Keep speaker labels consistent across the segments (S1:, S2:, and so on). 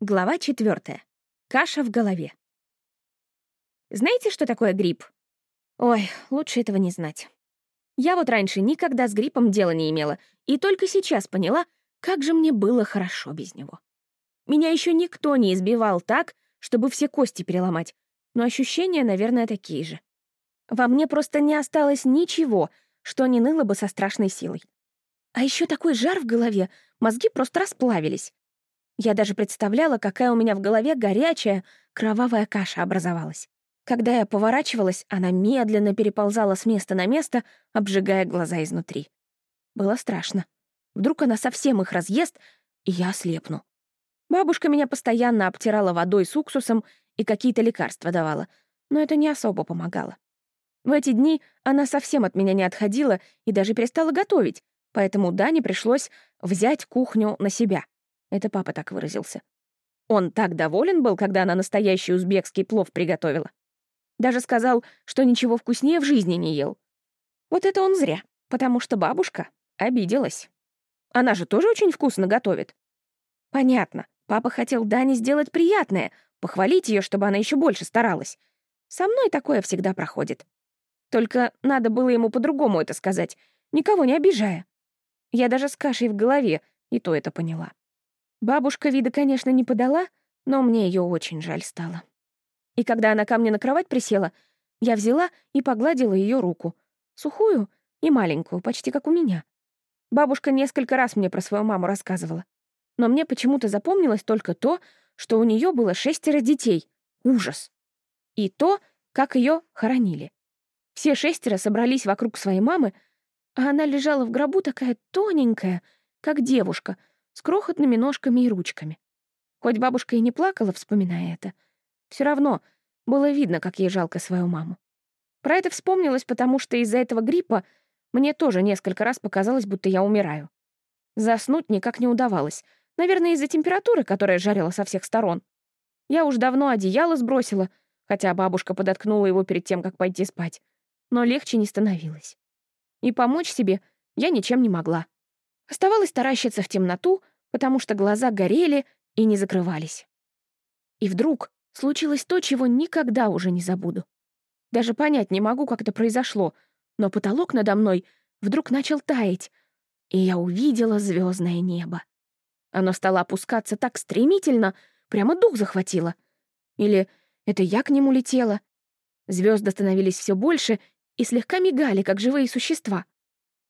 S1: Глава четвертая. Каша в голове. Знаете, что такое грипп? Ой, лучше этого не знать. Я вот раньше никогда с гриппом дела не имела, и только сейчас поняла, как же мне было хорошо без него. Меня еще никто не избивал так, чтобы все кости переломать, но ощущения, наверное, такие же. Во мне просто не осталось ничего, что не ныло бы со страшной силой. А еще такой жар в голове, мозги просто расплавились. Я даже представляла, какая у меня в голове горячая, кровавая каша образовалась. Когда я поворачивалась, она медленно переползала с места на место, обжигая глаза изнутри. Было страшно. Вдруг она совсем их разъест, и я ослепну. Бабушка меня постоянно обтирала водой с уксусом и какие-то лекарства давала, но это не особо помогало. В эти дни она совсем от меня не отходила и даже перестала готовить, поэтому Дане пришлось взять кухню на себя — это папа так выразился. Он так доволен был, когда она настоящий узбекский плов приготовила. Даже сказал, что ничего вкуснее в жизни не ел. Вот это он зря, потому что бабушка обиделась. Она же тоже очень вкусно готовит. Понятно, папа хотел Дане сделать приятное, похвалить ее, чтобы она еще больше старалась. Со мной такое всегда проходит. Только надо было ему по-другому это сказать, никого не обижая. Я даже с кашей в голове и то это поняла. Бабушка вида, конечно, не подала, но мне ее очень жаль стало. И когда она ко мне на кровать присела, я взяла и погладила ее руку. Сухую и маленькую, почти как у меня. Бабушка несколько раз мне про свою маму рассказывала. Но мне почему-то запомнилось только то, что у нее было шестеро детей. Ужас. И то, как ее хоронили. Все шестеро собрались вокруг своей мамы, а она лежала в гробу такая тоненькая, как девушка — с крохотными ножками и ручками. Хоть бабушка и не плакала, вспоминая это, все равно было видно, как ей жалко свою маму. Про это вспомнилось, потому что из-за этого гриппа мне тоже несколько раз показалось, будто я умираю. Заснуть никак не удавалось. Наверное, из-за температуры, которая жарила со всех сторон. Я уж давно одеяло сбросила, хотя бабушка подоткнула его перед тем, как пойти спать. Но легче не становилось. И помочь себе я ничем не могла. Оставалось таращиться в темноту, потому что глаза горели и не закрывались. И вдруг случилось то, чего никогда уже не забуду. Даже понять не могу, как это произошло, но потолок надо мной вдруг начал таять, и я увидела звездное небо. Оно стало опускаться так стремительно, прямо дух захватило. Или это я к нему летела? Звезды становились все больше и слегка мигали, как живые существа.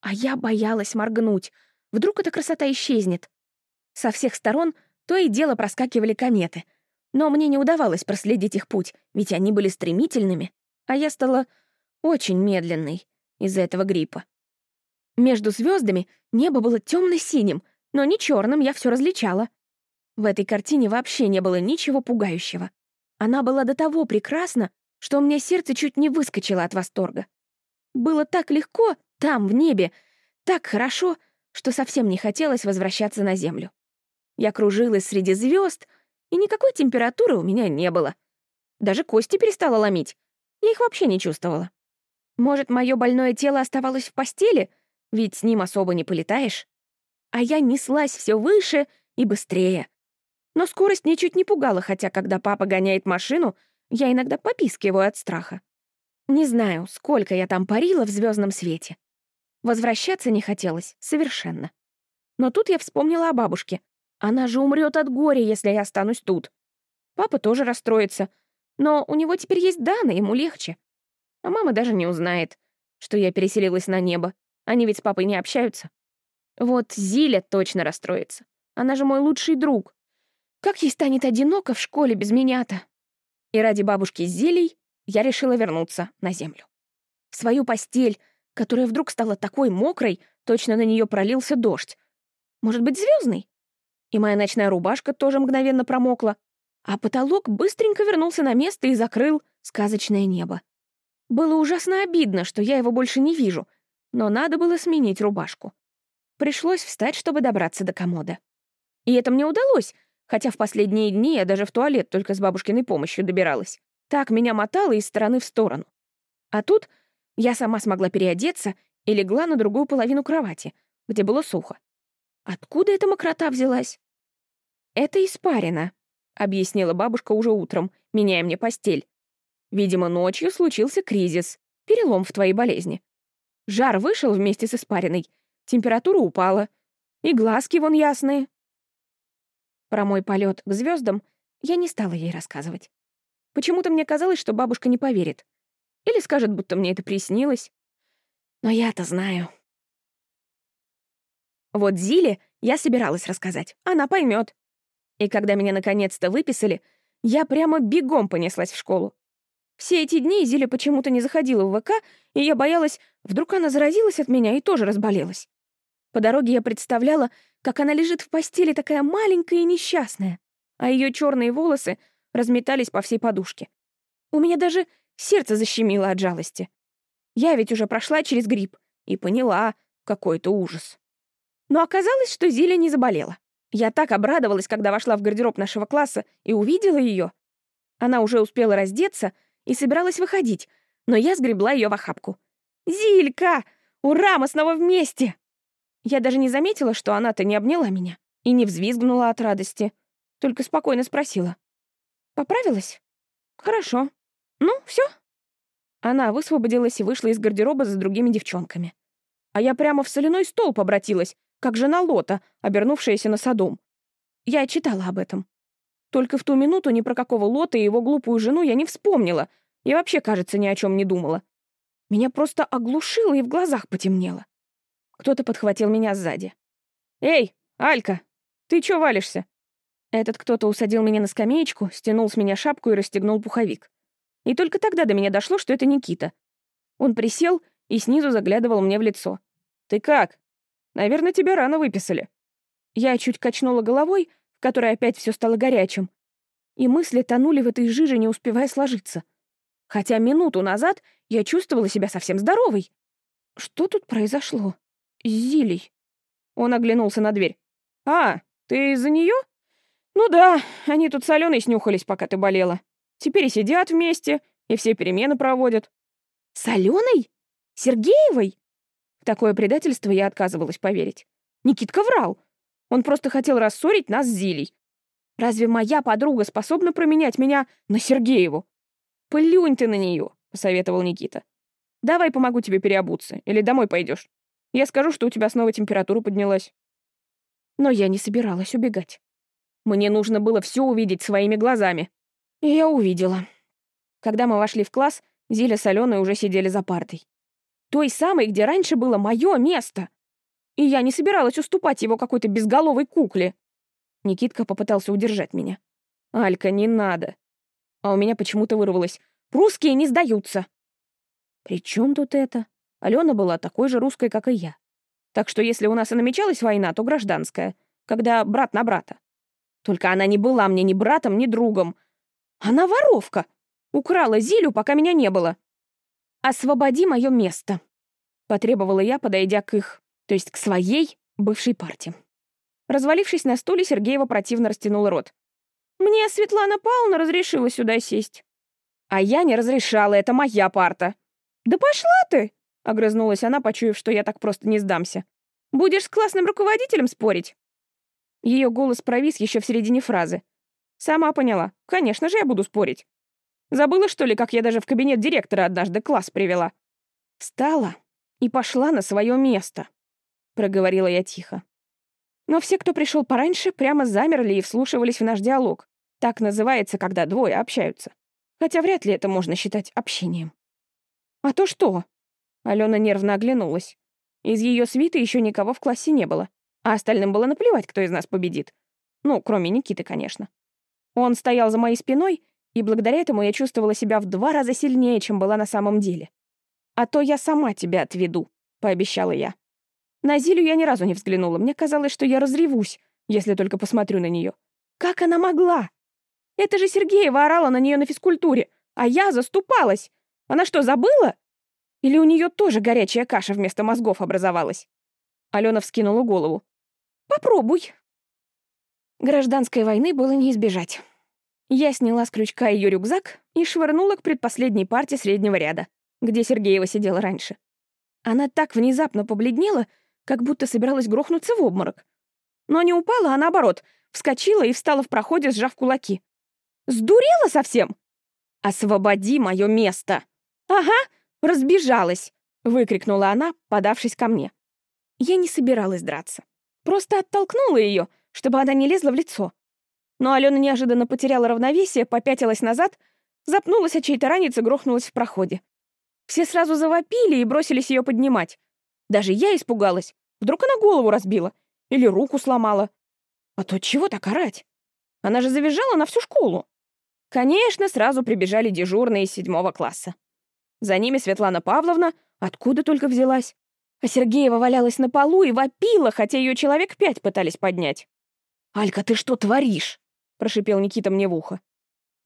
S1: А я боялась моргнуть — Вдруг эта красота исчезнет? Со всех сторон то и дело проскакивали кометы. Но мне не удавалось проследить их путь, ведь они были стремительными, а я стала очень медленной из-за этого гриппа. Между звездами небо было темно-синим, но не черным я все различала. В этой картине вообще не было ничего пугающего. Она была до того прекрасна, что у меня сердце чуть не выскочило от восторга. Было так легко там, в небе, так хорошо, что совсем не хотелось возвращаться на Землю. Я кружилась среди звезд, и никакой температуры у меня не было. Даже кости перестала ломить. Я их вообще не чувствовала. Может, мое больное тело оставалось в постели, ведь с ним особо не полетаешь? А я неслась все выше и быстрее. Но скорость ничуть не пугала, хотя когда папа гоняет машину, я иногда попискиваю от страха. Не знаю, сколько я там парила в звездном свете. Возвращаться не хотелось совершенно. Но тут я вспомнила о бабушке. Она же умрет от горя, если я останусь тут. Папа тоже расстроится. Но у него теперь есть Дана, ему легче. А мама даже не узнает, что я переселилась на небо. Они ведь с папой не общаются. Вот Зиля точно расстроится. Она же мой лучший друг. Как ей станет одиноко в школе без меня-то? И ради бабушки с Зилей я решила вернуться на землю. В свою постель, которая вдруг стала такой мокрой, точно на нее пролился дождь. Может быть, звездный? И моя ночная рубашка тоже мгновенно промокла, а потолок быстренько вернулся на место и закрыл сказочное небо. Было ужасно обидно, что я его больше не вижу, но надо было сменить рубашку. Пришлось встать, чтобы добраться до комода. И это мне удалось, хотя в последние дни я даже в туалет только с бабушкиной помощью добиралась. Так меня мотало из стороны в сторону. А тут я сама смогла переодеться и легла на другую половину кровати, где было сухо. Откуда эта мокрота взялась? Это испарина, объяснила бабушка уже утром, меняя мне постель. «Видимо, ночью случился кризис, перелом в твоей болезни. Жар вышел вместе с испариной, температура упала, и глазки вон ясные». Про мой полет к звездам я не стала ей рассказывать. Почему-то мне казалось, что бабушка не поверит. Или скажет, будто мне это приснилось. Но я-то знаю. Вот Зиле я собиралась рассказать. Она поймет. И когда меня наконец-то выписали, я прямо бегом понеслась в школу. Все эти дни Зиля почему-то не заходила в ВК, и я боялась, вдруг она заразилась от меня и тоже разболелась. По дороге я представляла, как она лежит в постели такая маленькая и несчастная, а ее черные волосы разметались по всей подушке. У меня даже сердце защемило от жалости. Я ведь уже прошла через грипп и поняла, какой это ужас. Но оказалось, что Зиля не заболела. Я так обрадовалась, когда вошла в гардероб нашего класса и увидела ее. Она уже успела раздеться и собиралась выходить, но я сгребла ее в охапку. «Зилька! Ура, мы снова вместе!» Я даже не заметила, что она-то не обняла меня и не взвизгнула от радости, только спокойно спросила. «Поправилась?» «Хорошо. Ну, все. Она высвободилась и вышла из гардероба за другими девчонками. А я прямо в соляной столб обратилась, как жена Лота, обернувшаяся на Содом. Я читала об этом. Только в ту минуту ни про какого Лота и его глупую жену я не вспомнила и вообще, кажется, ни о чем не думала. Меня просто оглушило и в глазах потемнело. Кто-то подхватил меня сзади. «Эй, Алька, ты чё валишься?» Этот кто-то усадил меня на скамеечку, стянул с меня шапку и расстегнул пуховик. И только тогда до меня дошло, что это Никита. Он присел и снизу заглядывал мне в лицо. «Ты как?» Наверное, тебя рано выписали». Я чуть качнула головой, в которой опять все стало горячим. И мысли тонули в этой жиже, не успевая сложиться. Хотя минуту назад я чувствовала себя совсем здоровой. Что тут произошло? С Зилей. Он оглянулся на дверь. «А, ты из-за нее? Ну да, они тут с Аленой снюхались, пока ты болела. Теперь и сидят вместе, и все перемены проводят». «С Аленой? Сергеевой?» такое предательство я отказывалась поверить. Никитка врал. Он просто хотел рассорить нас с Зилей. Разве моя подруга способна променять меня на Сергееву? Плюнь ты на нее, посоветовал Никита. Давай помогу тебе переобуться, или домой пойдешь. Я скажу, что у тебя снова температура поднялась. Но я не собиралась убегать. Мне нужно было все увидеть своими глазами. И я увидела. Когда мы вошли в класс, Зиля с Аленой уже сидели за партой. Той самой, где раньше было мое место. И я не собиралась уступать его какой-то безголовой кукле. Никитка попытался удержать меня. «Алька, не надо». А у меня почему-то вырвалось. «Русские не сдаются». «При чем тут это?» Алена была такой же русской, как и я. Так что если у нас и намечалась война, то гражданская, когда брат на брата. Только она не была мне ни братом, ни другом. Она воровка. Украла Зилю, пока меня не было. «Освободи мое место», — потребовала я, подойдя к их, то есть к своей бывшей партии. Развалившись на стуле, Сергеева противно растянула рот. «Мне Светлана Павловна разрешила сюда сесть». «А я не разрешала, это моя парта». «Да пошла ты!» — огрызнулась она, почуяв, что я так просто не сдамся. «Будешь с классным руководителем спорить?» Ее голос провис еще в середине фразы. Сама поняла. Конечно же, я буду спорить. Забыла, что ли, как я даже в кабинет директора однажды класс привела? Встала и пошла на свое место, проговорила я тихо. Но все, кто пришел пораньше, прямо замерли и вслушивались в наш диалог. Так называется, когда двое общаются. Хотя вряд ли это можно считать общением. «А то что?» Алена нервно оглянулась. Из ее свиты еще никого в классе не было, а остальным было наплевать, кто из нас победит. Ну, кроме Никиты, конечно. Он стоял за моей спиной и благодаря этому я чувствовала себя в два раза сильнее, чем была на самом деле. «А то я сама тебя отведу», — пообещала я. На Зилю я ни разу не взглянула. Мне казалось, что я разревусь, если только посмотрю на нее. Как она могла? Это же Сергеева орала на нее на физкультуре, а я заступалась. Она что, забыла? Или у нее тоже горячая каша вместо мозгов образовалась? Алена вскинула голову. «Попробуй». Гражданской войны было не избежать. Я сняла с крючка ее рюкзак и швырнула к предпоследней парте среднего ряда, где Сергеева сидела раньше. Она так внезапно побледнела, как будто собиралась грохнуться в обморок. Но не упала, а наоборот, вскочила и встала в проходе, сжав кулаки. «Сдурела совсем? Освободи мое место!» «Ага, разбежалась!» — выкрикнула она, подавшись ко мне. Я не собиралась драться. Просто оттолкнула ее, чтобы она не лезла в лицо. Но Алена неожиданно потеряла равновесие, попятилась назад, запнулась от чьей-то ранец и грохнулась в проходе. Все сразу завопили и бросились ее поднимать. Даже я испугалась. Вдруг она голову разбила или руку сломала. А то чего так орать? Она же завизжала на всю школу. Конечно, сразу прибежали дежурные из седьмого класса. За ними Светлана Павловна, откуда только взялась. А Сергеева валялась на полу и вопила, хотя ее человек пять пытались поднять. «Алька, ты что творишь?» — прошипел Никита мне в ухо.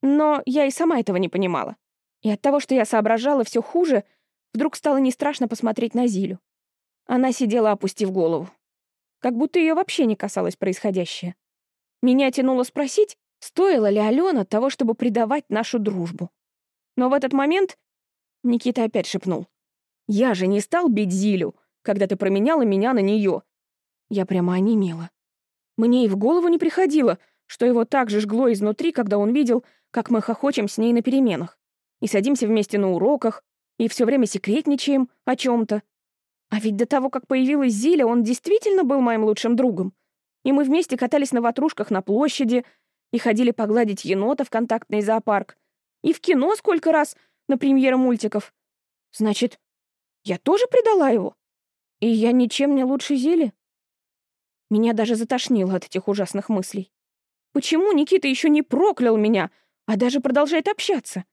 S1: Но я и сама этого не понимала. И от того, что я соображала все хуже, вдруг стало не страшно посмотреть на Зилю. Она сидела, опустив голову. Как будто ее вообще не касалось происходящее. Меня тянуло спросить, стоило ли Алена того, чтобы предавать нашу дружбу. Но в этот момент Никита опять шепнул. «Я же не стал бить Зилю, когда ты променяла меня на нее. Я прямо онемела. Мне и в голову не приходило, что его так же жгло изнутри, когда он видел, как мы хохочем с ней на переменах. И садимся вместе на уроках, и все время секретничаем о чем то А ведь до того, как появилась Зиля, он действительно был моим лучшим другом. И мы вместе катались на ватрушках на площади, и ходили погладить енота в контактный зоопарк, и в кино сколько раз на премьеры мультиков. Значит, я тоже предала его? И я ничем не лучше Зили? Меня даже затошнило от этих ужасных мыслей. Почему Никита еще не проклял меня, а даже продолжает общаться?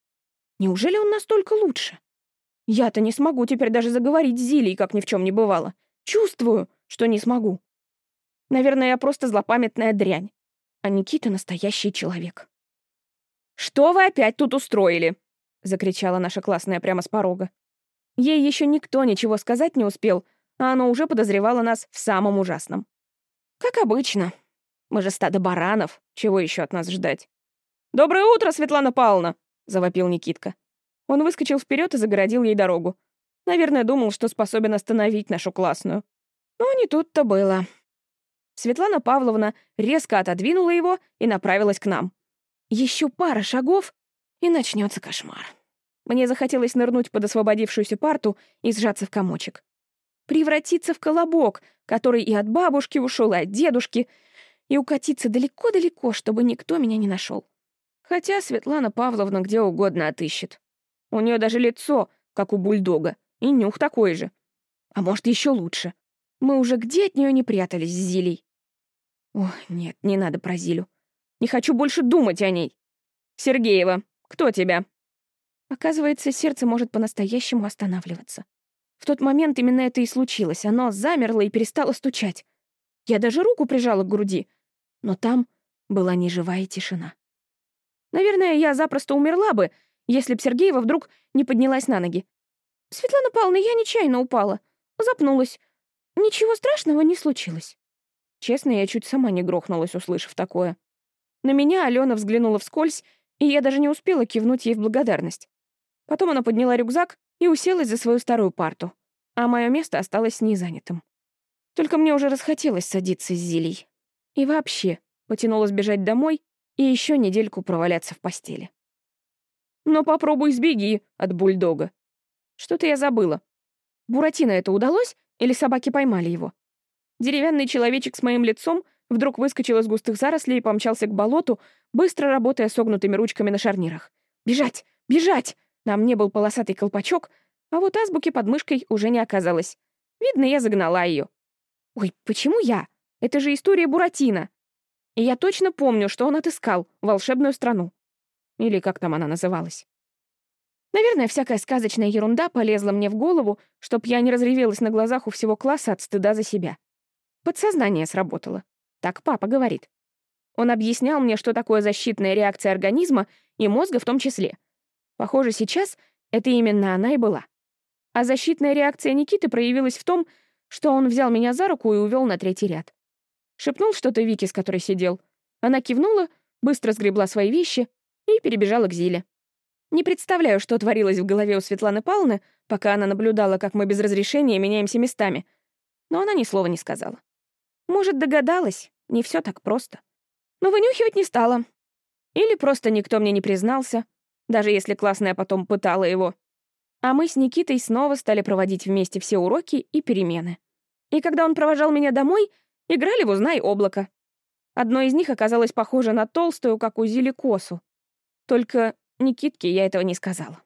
S1: Неужели он настолько лучше? Я-то не смогу теперь даже заговорить с Зилей, как ни в чем не бывало. Чувствую, что не смогу. Наверное, я просто злопамятная дрянь. А Никита — настоящий человек. «Что вы опять тут устроили?» — закричала наша классная прямо с порога. Ей еще никто ничего сказать не успел, а она уже подозревала нас в самом ужасном. Как обычно. Мы же стадо баранов. Чего еще от нас ждать? «Доброе утро, Светлана Павловна!» — завопил Никитка. Он выскочил вперед и загородил ей дорогу. Наверное, думал, что способен остановить нашу классную. Но не тут-то было. Светлана Павловна резко отодвинула его и направилась к нам. Еще пара шагов, и начнется кошмар. Мне захотелось нырнуть под освободившуюся парту и сжаться в комочек превратиться в колобок, который и от бабушки ушел, и от дедушки, и укатиться далеко-далеко, чтобы никто меня не нашел. Хотя Светлана Павловна где угодно отыщет. У нее даже лицо, как у бульдога, и нюх такой же. А может, еще лучше. Мы уже где от нее не прятались с Зилей. Ох, нет, не надо про Зилю. Не хочу больше думать о ней. Сергеева, кто тебя? Оказывается, сердце может по-настоящему останавливаться. В тот момент именно это и случилось. Оно замерло и перестало стучать. Я даже руку прижала к груди. Но там была неживая тишина. Наверное, я запросто умерла бы, если б Сергеева вдруг не поднялась на ноги. «Светлана Павловна, я нечаянно упала. Запнулась. Ничего страшного не случилось». Честно, я чуть сама не грохнулась, услышав такое. На меня Алена взглянула вскользь, и я даже не успела кивнуть ей в благодарность. Потом она подняла рюкзак и уселась за свою старую парту, а мое место осталось незанятым. Только мне уже расхотелось садиться с Зилей. И вообще, потянулась бежать домой и еще недельку проваляться в постели. Но попробуй сбеги от бульдога. Что-то я забыла. Буратино это удалось или собаки поймали его? Деревянный человечек с моим лицом вдруг выскочил из густых зарослей и помчался к болоту, быстро работая согнутыми ручками на шарнирах. «Бежать! Бежать!» На мне был полосатый колпачок, а вот азбуки под мышкой уже не оказалось. Видно, я загнала ее. Ой, почему я? Это же история Буратино. И я точно помню, что он отыскал волшебную страну. Или как там она называлась. Наверное, всякая сказочная ерунда полезла мне в голову, чтоб я не разревелась на глазах у всего класса от стыда за себя. Подсознание сработало. Так папа говорит. Он объяснял мне, что такое защитная реакция организма и мозга в том числе — Похоже, сейчас это именно она и была. А защитная реакция Никиты проявилась в том, что он взял меня за руку и увел на третий ряд. Шепнул что-то Вике, с которой сидел. Она кивнула, быстро сгребла свои вещи и перебежала к Зиле. Не представляю, что творилось в голове у Светланы Павловны, пока она наблюдала, как мы без разрешения меняемся местами. Но она ни слова не сказала. Может, догадалась, не все так просто. Но вынюхивать не стала. Или просто никто мне не признался, даже если классная потом пытала его. А мы с Никитой снова стали проводить вместе все уроки и перемены. И когда он провожал меня домой, играли в «Узнай облако». Одно из них оказалось похоже на толстую, как у Зили, косу. Только Никитке я этого не сказала.